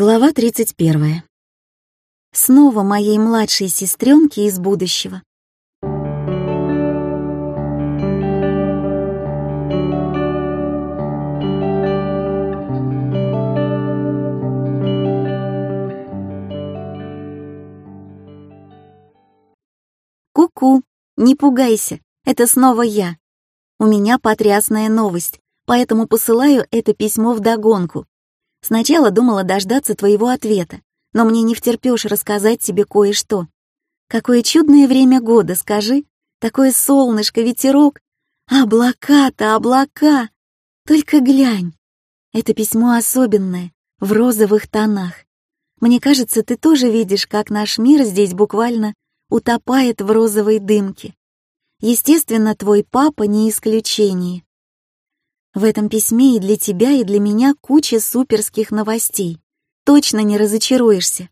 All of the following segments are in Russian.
Глава 31. Снова моей младшей сестренке из будущего. Ку-ку, не пугайся, это снова я. У меня потрясная новость, поэтому посылаю это письмо вдогонку. Сначала думала дождаться твоего ответа, но мне не втерпёшь рассказать тебе кое-что. Какое чудное время года, скажи. Такое солнышко, ветерок. Облака-то, облака. Только глянь. Это письмо особенное, в розовых тонах. Мне кажется, ты тоже видишь, как наш мир здесь буквально утопает в розовой дымке. Естественно, твой папа не исключение. В этом письме и для тебя, и для меня куча суперских новостей. Точно не разочаруешься.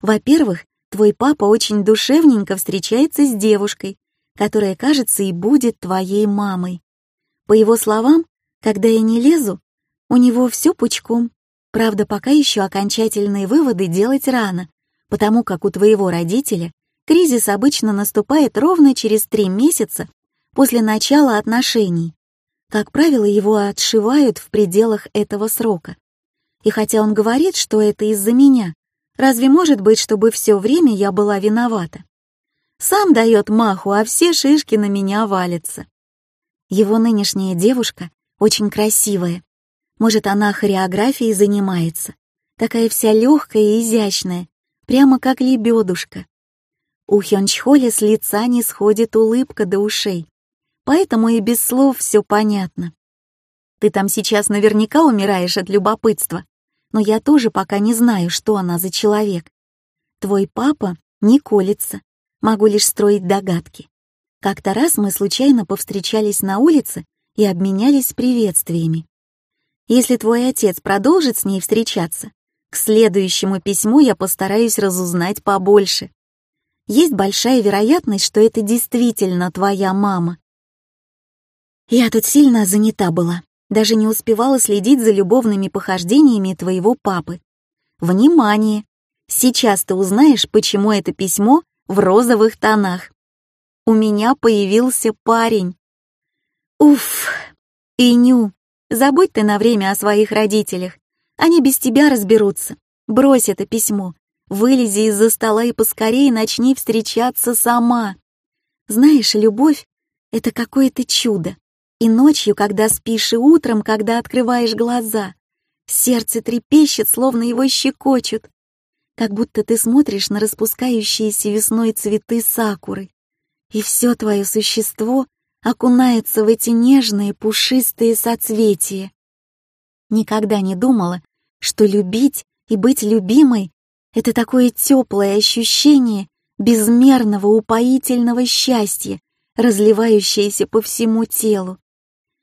Во-первых, твой папа очень душевненько встречается с девушкой, которая, кажется, и будет твоей мамой. По его словам, когда я не лезу, у него все пучком. Правда, пока еще окончательные выводы делать рано, потому как у твоего родителя кризис обычно наступает ровно через три месяца после начала отношений. Как правило, его отшивают в пределах этого срока. И хотя он говорит, что это из-за меня, разве может быть, чтобы все время я была виновата? Сам дает маху, а все шишки на меня валятся. Его нынешняя девушка очень красивая. Может, она хореографией занимается. Такая вся легкая и изящная, прямо как лебедушка. У Хёнчхоли с лица не сходит улыбка до ушей поэтому и без слов все понятно. Ты там сейчас наверняка умираешь от любопытства, но я тоже пока не знаю, что она за человек. Твой папа не колется, могу лишь строить догадки. Как-то раз мы случайно повстречались на улице и обменялись приветствиями. Если твой отец продолжит с ней встречаться, к следующему письму я постараюсь разузнать побольше. Есть большая вероятность, что это действительно твоя мама. Я тут сильно занята была, даже не успевала следить за любовными похождениями твоего папы. Внимание! Сейчас ты узнаешь, почему это письмо в розовых тонах. У меня появился парень. Уф, Иню, забудь ты на время о своих родителях. Они без тебя разберутся. Брось это письмо. Вылези из-за стола и поскорее начни встречаться сама. Знаешь, любовь — это какое-то чудо. И ночью, когда спишь, и утром, когда открываешь глаза, сердце трепещет, словно его щекочут, как будто ты смотришь на распускающиеся весной цветы сакуры, и все твое существо окунается в эти нежные пушистые соцветия. Никогда не думала, что любить и быть любимой — это такое теплое ощущение безмерного упоительного счастья, разливающееся по всему телу.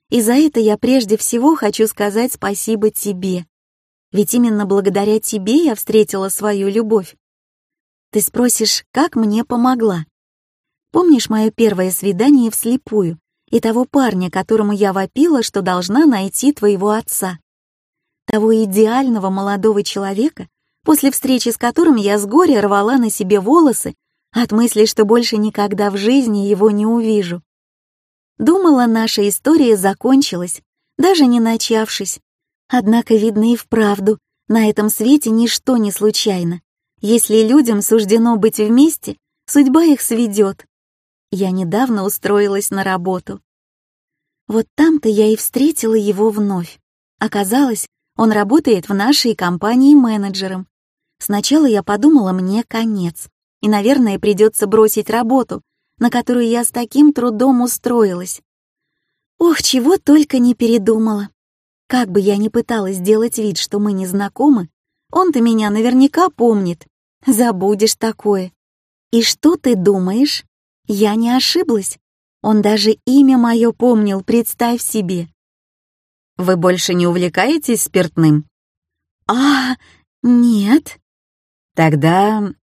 И за это я прежде всего хочу сказать спасибо тебе. Ведь именно благодаря тебе я встретила свою любовь. Ты спросишь, как мне помогла? Помнишь мое первое свидание вслепую и того парня, которому я вопила, что должна найти твоего отца? Того идеального молодого человека, после встречи с которым я с горя рвала на себе волосы от мысли, что больше никогда в жизни его не увижу. Думала, наша история закончилась, даже не начавшись. Однако, видно и вправду, на этом свете ничто не случайно. Если людям суждено быть вместе, судьба их сведет. Я недавно устроилась на работу. Вот там-то я и встретила его вновь. Оказалось, он работает в нашей компании менеджером. Сначала я подумала, мне конец, и, наверное, придется бросить работу, на которую я с таким трудом устроилась. Ох, чего только не передумала. Как бы я ни пыталась сделать вид, что мы не знакомы, он-то меня наверняка помнит. Забудешь такое. И что ты думаешь? Я не ошиблась. Он даже имя мое помнил, представь себе. Вы больше не увлекаетесь спиртным? А, нет. Тогда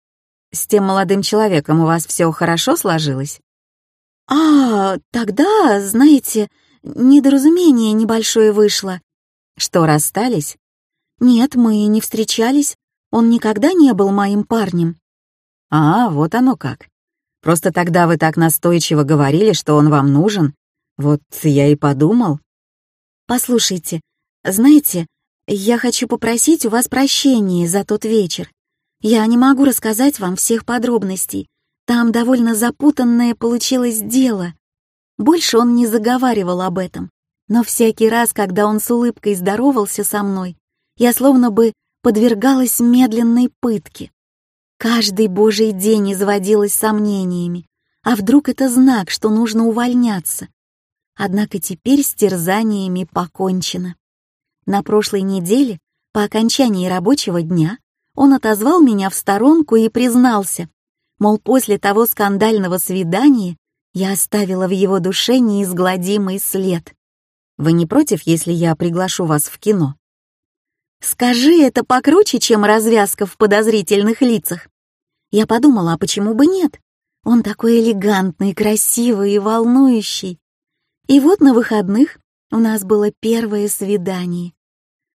с тем молодым человеком у вас все хорошо сложилось? А, тогда, знаете, недоразумение небольшое вышло. Что, расстались? Нет, мы не встречались. Он никогда не был моим парнем. А, вот оно как. Просто тогда вы так настойчиво говорили, что он вам нужен. Вот я и подумал. Послушайте, знаете, я хочу попросить у вас прощения за тот вечер. Я не могу рассказать вам всех подробностей. Там довольно запутанное получилось дело. Больше он не заговаривал об этом. Но всякий раз, когда он с улыбкой здоровался со мной, я словно бы подвергалась медленной пытке. Каждый божий день изводилась сомнениями. А вдруг это знак, что нужно увольняться? Однако теперь с терзаниями покончено. На прошлой неделе, по окончании рабочего дня, он отозвал меня в сторонку и признался, мол, после того скандального свидания я оставила в его душе неизгладимый след. Вы не против, если я приглашу вас в кино? Скажи, это покруче, чем развязка в подозрительных лицах. Я подумала, а почему бы нет? Он такой элегантный, красивый и волнующий. И вот на выходных у нас было первое свидание.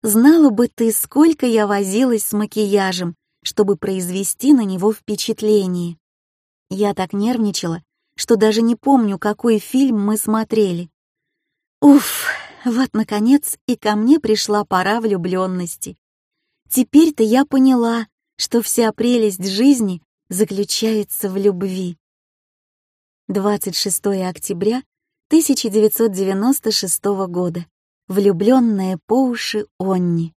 Знала бы ты, сколько я возилась с макияжем, чтобы произвести на него впечатление. Я так нервничала, что даже не помню, какой фильм мы смотрели. Уф, вот, наконец, и ко мне пришла пора влюбленности. Теперь-то я поняла, что вся прелесть жизни заключается в любви. 26 октября 1996 года. Влюбленная по уши Онни.